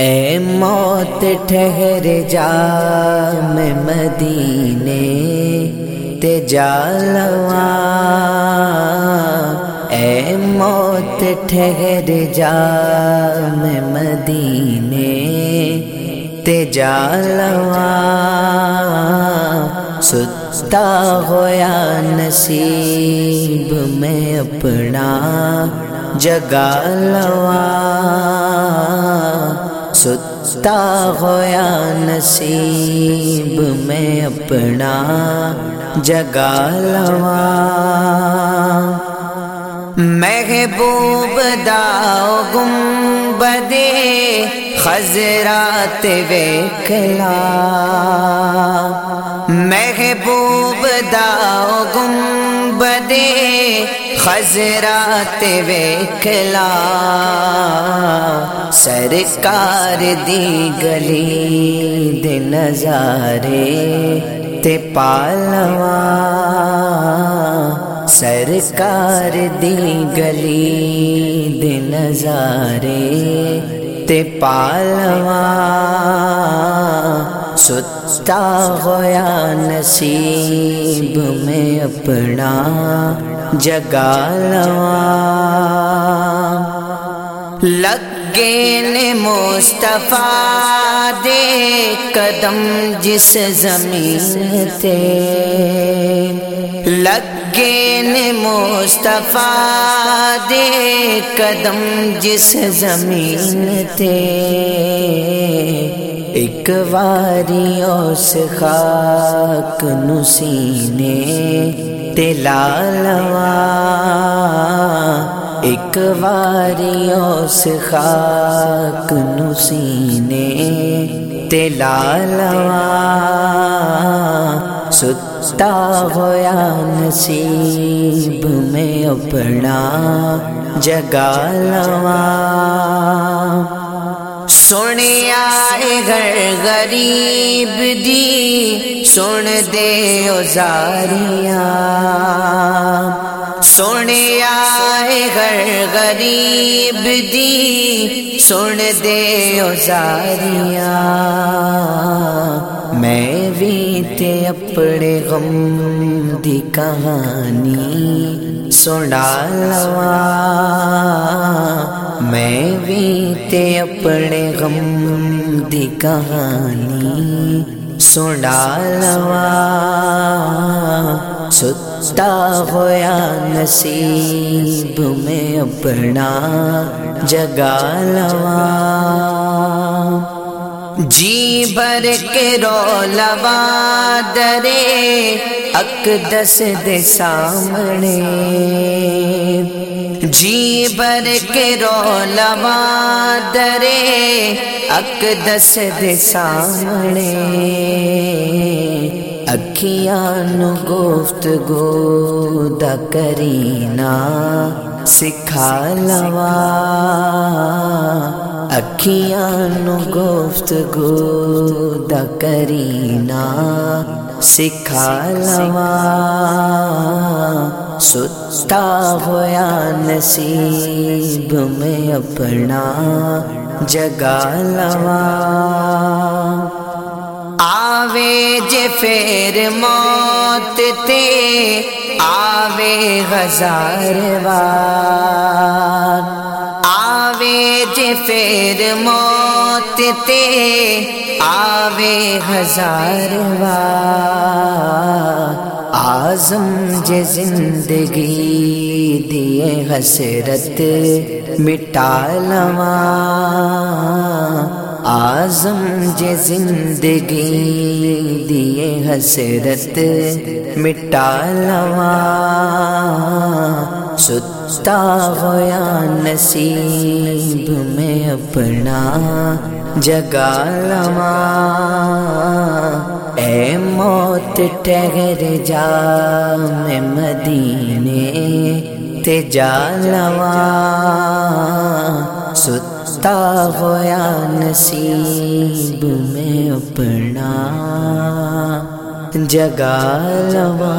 اے موت ٹھہر جا، میں مدینے تے جالوا اے موت ٹھہر جا، میں مدینے تے جالوا ستا ہویا نصیب میں اپنا جگا لوا ستا ہویا نصیب میں اپنا جگا لوا۔ محبوب داؤ گم بدے خزرات ویکلا محبوب داؤ گم بدے خزرات ویکلا سرکار دی گلی دے نظارے تے پالوا سرکار دی گلی دے نظارے تے پالوا ست ستا ہویا نصیب میں اپنا جگا لوا۔ لگے نے مصطفیٰ دے قدم جس زمین تے۔ لگے نے مصطفیٰ دے قدم جس زمین تے۔ ایک واری اس خاک نسینے، تے لالوا۔ ایک واری اس خاک نسینے، تے لالوا۔ ستا ہویا نصیب میں اپنا جگا لوا سنیا گھر غریب دی سن دے ازاریاں سنیا گھر غریب دی سن دے ازاریاں میں بھی تے اپنے غم دی کہانی سنا لوا میں بھی تے اپنے غم دی کہانی سنا لوا ستا ہویا نصیب میں اپنا جگا لوا جی بر کے رو لوا درے اقدس دے سامنے۔ جی بر کے رو لوا درے اقدس دے سامنے۔ اکھیاں گفت گو دا کرینا، سکھا لوا۔ اکھیاں گفت گو دا کرینا سکھا لوا۔ ستا ہویا نصیب میں اپنا جگا لوا۔ آوے جے پھر موت تے، آوے ہزار بار آوے جے پھر موت تے آوے ہزار بار آزم جے زندگی دیے حسرت مٹا آزم جے زندگی دیے حسرت مٹا لوا ستا ہویا نصیب میں اپنا جگا لوا اے موت ٹہر جا میں مدینے تے جا لوا ستا ہویا نصیب میں اپنا جگا لوا